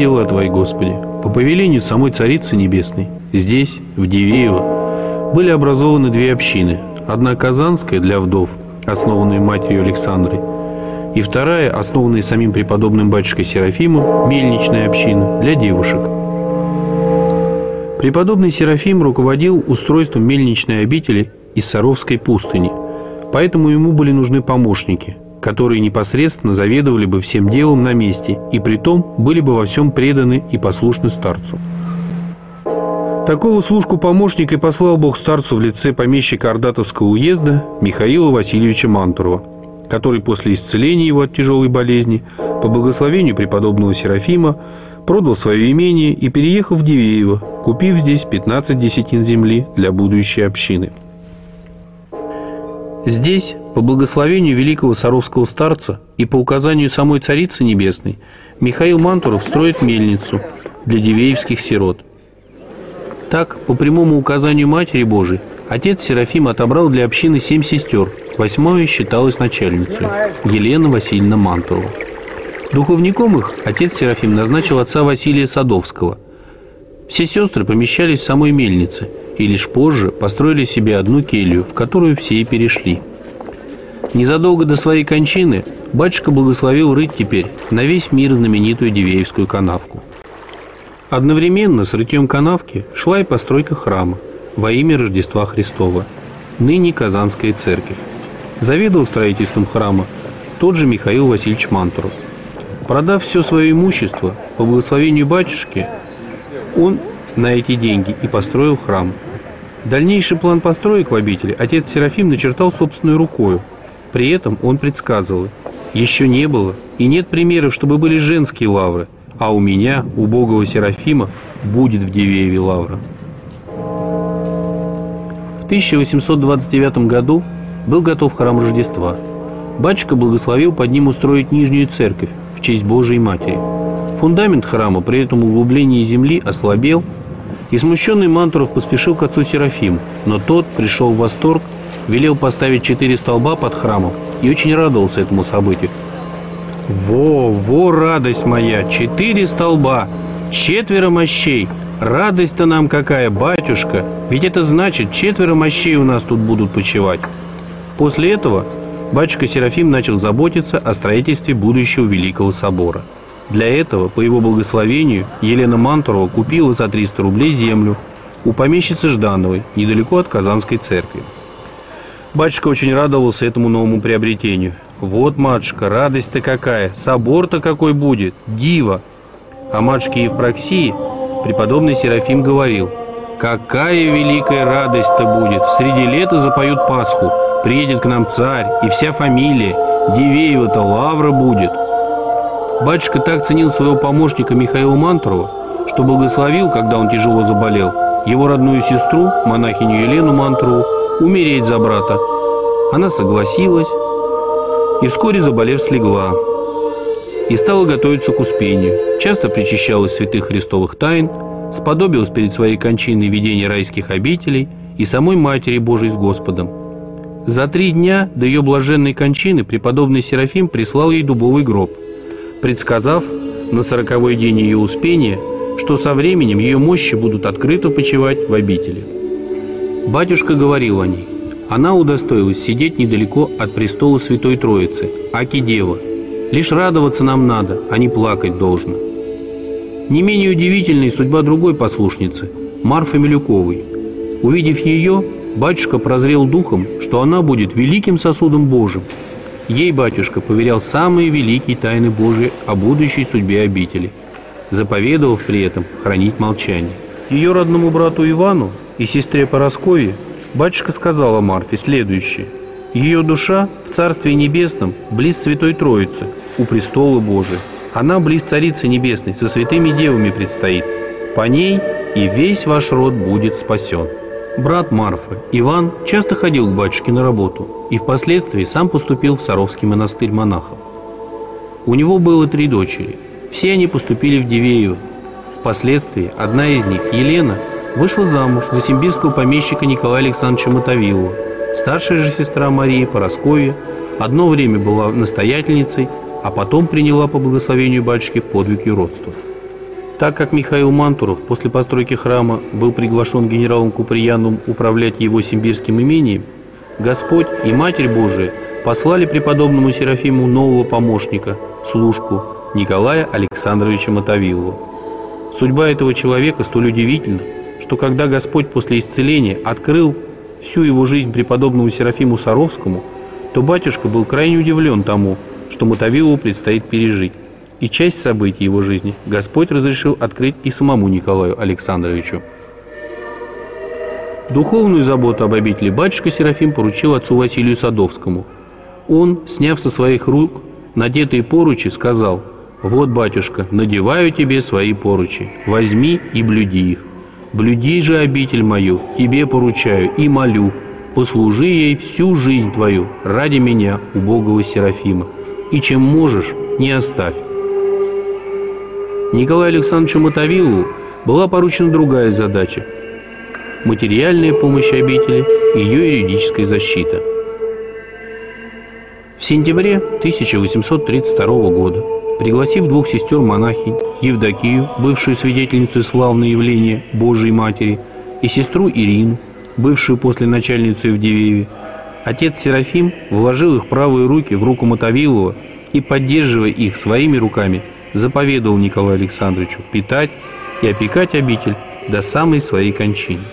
дела Твои, Господи, по повелению самой Царицы Небесной, здесь, в Дивеево, были образованы две общины. Одна казанская для вдов, основанная матерью Александрой, и вторая, основанная самим преподобным батюшкой Серафимом, мельничная община для девушек. Преподобный Серафим руководил устройством мельничной обители из Саровской пустыни, поэтому ему были нужны помощники – которые непосредственно заведовали бы всем делом на месте и при том были бы во всем преданы и послушны старцу. Такого служку помощника и послал Бог старцу в лице помещика Ордатовского уезда Михаила Васильевича Мантурова, который после исцеления его от тяжелой болезни по благословению преподобного Серафима продал свое имение и переехал в Дивеево, купив здесь 15 десятин земли для будущей общины. Здесь по благословению великого Саровского старца и по указанию самой Царицы Небесной Михаил Мантуров строит мельницу для дивеевских сирот. Так, по прямому указанию Матери Божией, отец Серафим отобрал для общины семь сестер, восьмое считалось начальницей, Елена Васильевна Мантурова. Духовником их отец Серафим назначил отца Василия Садовского. Все сестры помещались в самой мельнице и лишь позже построили себе одну келью, в которую все и перешли – Незадолго до своей кончины батюшка благословил рыть теперь на весь мир знаменитую Дивеевскую канавку. Одновременно с рытьем канавки шла и постройка храма во имя Рождества Христова, ныне Казанская церковь. Заведовал строительством храма тот же Михаил Васильевич Мантуров. Продав все свое имущество по благословению батюшки, он на эти деньги и построил храм. Дальнейший план построек в обители отец Серафим начертал собственной рукою – при этом он предсказывал, еще не было и нет примеров, чтобы были женские лавры, а у меня, у убогого Серафима, будет в Дивееве лавра. В 1829 году был готов храм Рождества. Батюшка благословил под ним устроить Нижнюю церковь в честь Божией Матери. Фундамент храма при этом углублении земли ослабел, и смущенный Мантуров поспешил к отцу Серафиму, но тот пришел в восторг велел поставить четыре столба под храмом и очень радовался этому событию. «Во, во, радость моя! Четыре столба! Четверо мощей! Радость-то нам какая, батюшка! Ведь это значит, четверо мощей у нас тут будут почивать!» После этого батюшка Серафим начал заботиться о строительстве будущего Великого Собора. Для этого, по его благословению, Елена Мантурова купила за 300 рублей землю у помещицы Ждановой, недалеко от Казанской церкви. Батюшка очень радовался этому новому приобретению. Вот, матушка, радость-то какая, собор-то какой будет, дива. А матушке Евпроксии преподобный Серафим говорил, какая великая радость-то будет, среди лета запоют Пасху, приедет к нам царь и вся фамилия, Дивеева-то лавра будет. Батюшка так ценил своего помощника Михаила Мантурова, что благословил, когда он тяжело заболел, его родную сестру, монахиню Елену Мантурову, умереть за брата. Она согласилась и вскоре, заболев, слегла и стала готовиться к успению. Часто причащалась святых христовых тайн, сподобилась перед своей кончиной видение райских обителей и самой Матери Божией с Господом. За три дня до ее блаженной кончины преподобный Серафим прислал ей дубовый гроб, предсказав на сороковой день ее успения, что со временем ее мощи будут открыто почивать в обители. Батюшка говорил о ней. Она удостоилась сидеть недалеко от престола Святой Троицы, Аки Дева. Лишь радоваться нам надо, а не плакать должно. Не менее удивительной судьба другой послушницы, Марфы Милюковой. Увидев ее, батюшка прозрел духом, что она будет великим сосудом Божьим. Ей батюшка поверял самые великие тайны Божии о будущей судьбе обители, заповедовав при этом хранить молчание. Ее родному брату Ивану и сестре Пороскове батюшка сказала Марфе следующее. Ее душа в Царстве Небесном близ Святой Троицы, у престола Божия. Она близ Царицы Небесной, со святыми девами предстоит. По ней и весь ваш род будет спасен. Брат Марфы, Иван, часто ходил к батюшке на работу и впоследствии сам поступил в Саровский монастырь монахов. У него было три дочери. Все они поступили в Дивеево. Впоследствии одна из них, Елена, вышла замуж за симбирского помещика Николая Александровича Мотовилова. Старшая же сестра Марии Поросковья одно время была настоятельницей, а потом приняла по благословению батюшки подвиг юродства. Так как Михаил Мантуров после постройки храма был приглашен генералом Куприяном управлять его симбирским имением, Господь и Матерь Божия послали преподобному Серафиму нового помощника, служку Николая Александровича Мотовилова. Судьба этого человека столь удивительна, что когда Господь после исцеления открыл всю его жизнь преподобному Серафиму Саровскому, то батюшка был крайне удивлен тому, что Мотовилову предстоит пережить. И часть событий его жизни Господь разрешил открыть и самому Николаю Александровичу. Духовную заботу об обители батюшка Серафим поручил отцу Василию Садовскому. Он, сняв со своих рук надетые поручи, сказал «Вот, батюшка, надеваю тебе свои поручи, возьми и блюди их. Блюди же обитель мою, тебе поручаю и молю, послужи ей всю жизнь твою ради меня, убогого Серафима, и чем можешь, не оставь». Николаю Александровичу Мотовилову была поручена другая задача – материальная помощь обители и ее юридическая защита. В сентябре 1832 года, пригласив двух сестер-монахинь, Евдокию, бывшую свидетельницу славного явления Божией Матери, и сестру Ирину, бывшую после начальницу Евдевееве, отец Серафим вложил их правые руки в руку Мотовилова и, поддерживая их своими руками, заповедовал Николаю Александровичу питать и опекать обитель до самой своей кончины.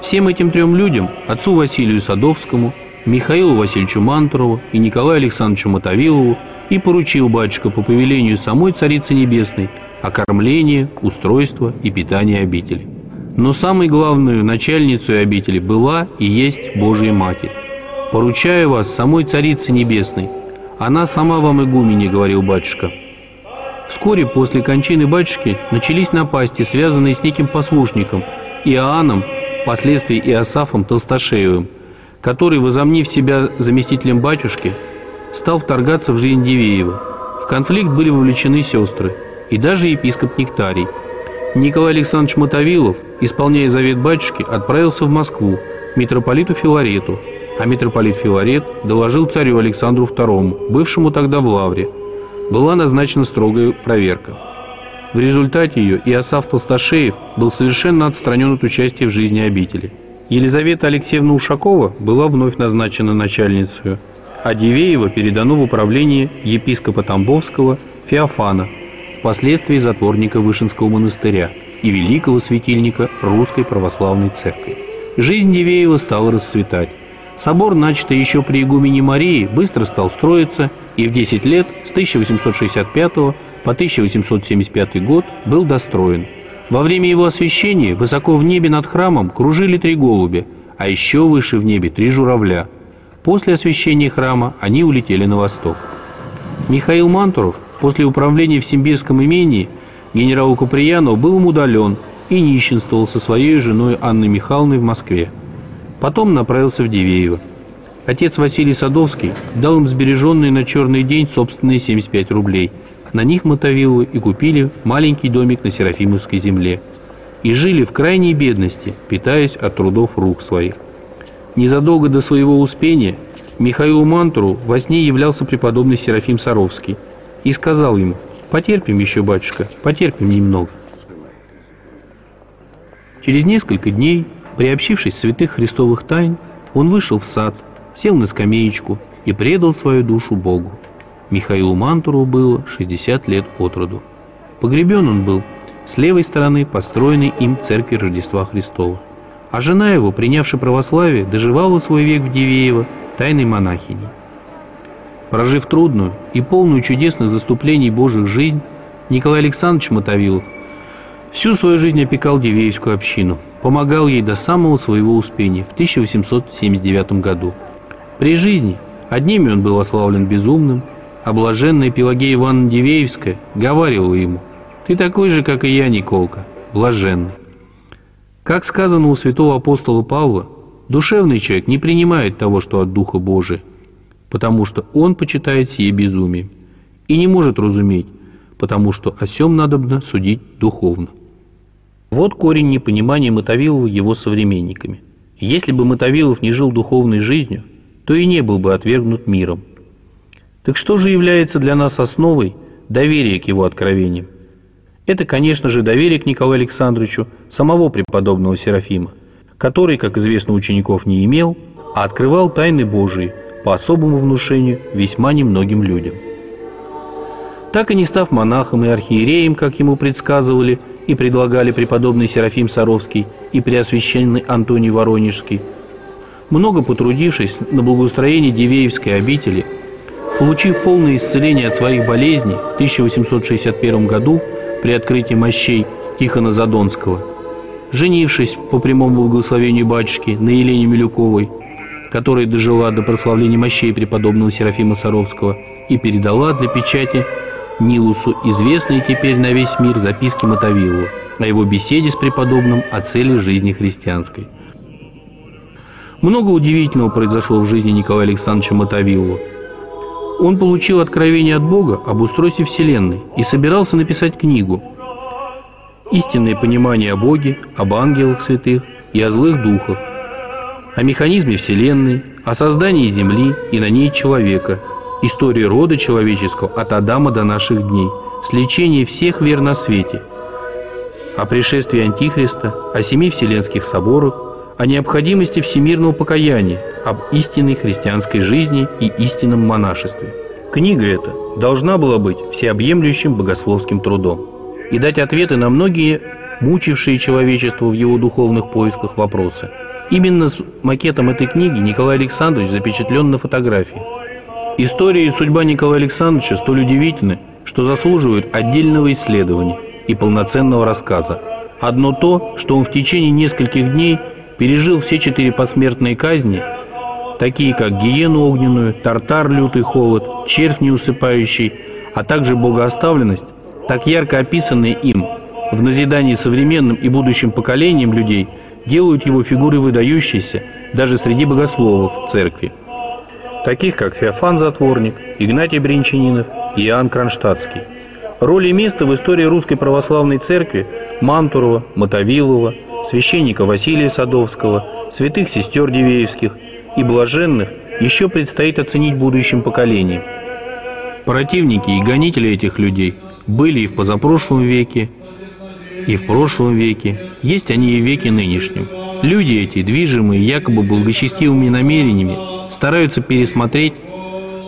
Всем этим трем людям, отцу Василию Садовскому, Михаилу Васильевичу Мантурову и Николаю Александровичу Мотовилову и поручил батюшка по повелению самой Царицы Небесной окормление, устройство и питание обители. Но самой главной начальницей обители была и есть Божья Матерь. «Поручаю вас самой Царице Небесной, она сама вам игумене, говорил батюшка. Вскоре после кончины батюшки начались напасти, связанные с неким послушником, Иоанном, впоследствии Иосафом Толстошеевым, который, возомнив себя заместителем батюшки, стал вторгаться в жизнь Дивеева. В конфликт были вовлечены сестры и даже епископ Нектарий. Николай Александрович Мотовилов, исполняя завет батюшки, отправился в Москву митрополиту Филарету, а митрополит Филарет доложил царю Александру II, бывшему тогда в Лавре. Была назначена строгая проверка. В результате ее Иосаф Толстошеев был совершенно отстранен от участия в жизни обители. Елизавета Алексеевна Ушакова была вновь назначена начальницей, а Дивеева передано в управление епископа Тамбовского Феофана, впоследствии затворника Вышинского монастыря и великого светильника Русской Православной Церкви. Жизнь Дивеева стала расцветать. Собор, начатый еще при игумене Марии, быстро стал строиться и в 10 лет с 1865 по 1875 год был достроен. Во время его освящения высоко в небе над храмом кружили три голубя, а еще выше в небе три журавля. После освящения храма они улетели на восток. Михаил Мантуров после управления в Симбирском имении генералу Куприянову был им удален и нищенствовал со своей женой Анной Михайловной в Москве. Потом направился в Дивеево. Отец Василий Садовский дал им сбереженные на черный день собственные 75 рублей. На них мотовилу и купили маленький домик на Серафимовской земле. И жили в крайней бедности, питаясь от трудов рук своих. Незадолго до своего успения Михаилу Мантуру во сне являлся преподобный Серафим Саровский и сказал ему «Потерпим еще, батюшка, потерпим немного». Через несколько дней Приобщившись святых христовых тайн, он вышел в сад, сел на скамеечку и предал свою душу Богу. Михаилу Мантуру было 60 лет от роду. Погребен он был с левой стороны построенной им церкви Рождества Христова. А жена его, принявшая православие, доживала свой век в Дивеево тайной монахиней. Прожив трудную и полную чудесных заступлений Божьих жизнь, Николай Александрович Мотовилов всю свою жизнь опекал Дивеевскую общину – помогал ей до самого своего успения в 1879 году. При жизни одними он был ославлен безумным, а блаженная Пелагея Ивановна Дивеевская говаривала ему «Ты такой же, как и я, Николка, блаженный». Как сказано у святого апостола Павла, душевный человек не принимает того, что от Духа Божия, потому что он почитает сие безумием и не может разуметь, потому что о сем надобно судить духовно. Вот корень непонимания Мотовилова его современниками. Если бы Мотовилов не жил духовной жизнью, то и не был бы отвергнут миром. Так что же является для нас основой доверие к его откровениям. Это, конечно же, доверие к Николаю Александровичу самого преподобного Серафима, который, как известно, учеников не имел, а открывал тайны Божии по особому внушению весьма немногим людям. Так и не став монахом и архиереем, как ему предсказывали и предлагали преподобный Серафим Саровский и преосвященный Антоний Воронежский, много потрудившись на благоустроение Дивеевской обители, получив полное исцеление от своих болезней в 1861 году – при открытии мощей Тихона Задонского, женившись по прямому благословению батюшки на Елене Милюковой, которая дожила до прославления мощей преподобного Серафима Саровского и передала для печати Нилусу известные теперь на весь мир записки Мотовилова о его беседе с преподобным о цели жизни христианской. Много удивительного произошло в жизни Николая Александровича Мотовилова – он получил откровение от Бога об устройстве Вселенной и собирался написать книгу. «Истинное понимание о Боге, об ангелах святых и о злых духах, о механизме Вселенной, о создании Земли и на ней человека, истории рода человеческого от Адама до наших дней, сличение всех вер на свете, о пришествии Антихриста, о семи вселенских соборах, о необходимости всемирного покаяния, об истинной христианской жизни и истинном монашестве. Книга эта должна была быть всеобъемлющим богословским трудом и дать ответы на многие мучившие человечество в его духовных поисках вопросы. Именно с макетом этой книги Николай Александрович запечатлен на фотографии. История и судьба Николая Александровича столь удивительны, что заслуживают отдельного исследования и полноценного рассказа. Одно то, что он в течение нескольких дней – пережил все четыре посмертные казни, такие как гиену огненную, тартар лютый холод, червь неусыпающий, а также богооставленность, так ярко описанные им в назидании современным и будущим поколениям людей, делают его фигурой выдающейся даже среди богословов церкви, таких как Феофан Затворник, Игнатий Бринчанинов и Иоанн Кронштадтский. Роль и в истории русской православной церкви Мантурова, Мотовилова – священника Василия Садовского, святых сестер Дивеевских и блаженных еще предстоит оценить будущим поколениям. Противники и гонители этих людей были и в позапрошлом веке, и в прошлом веке, есть они и в веке нынешнем. Люди эти, движимые якобы благочестивыми намерениями, стараются пересмотреть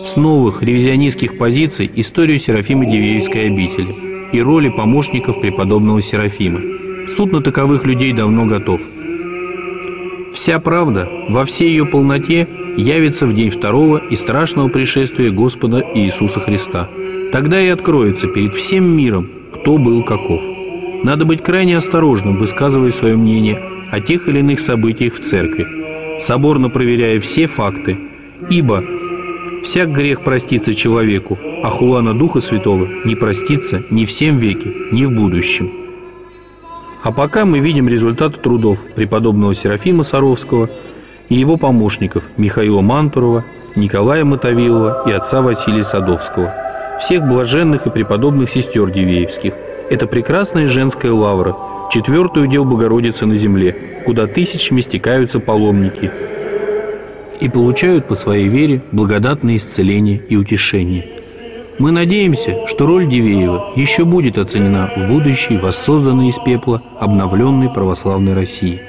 с новых ревизионистских позиций историю Серафима Дивеевской обители и роли помощников преподобного Серафима. Суд на таковых людей давно готов. Вся правда во всей ее полноте явится в день второго и страшного пришествия Господа Иисуса Христа. Тогда и откроется перед всем миром, кто был каков. Надо быть крайне осторожным, высказывая свое мнение о тех или иных событиях в церкви, соборно проверяя все факты, ибо всяк грех простится человеку, а хулана Духа Святого не простится ни в всем веке, ни в будущем. А пока мы видим результаты трудов преподобного Серафима Саровского и его помощников Михаила Мантурова, Николая Мотовилова и отца Василия Садовского, всех блаженных и преподобных сестер Дивеевских. Это прекрасная женская лавра, четвертый удел Богородицы на земле, куда тысячами стекаются паломники и получают по своей вере благодатное исцеление и утешение – мы надеемся, что роль Дивеева еще будет оценена в будущей воссозданной из пепла обновленной православной России.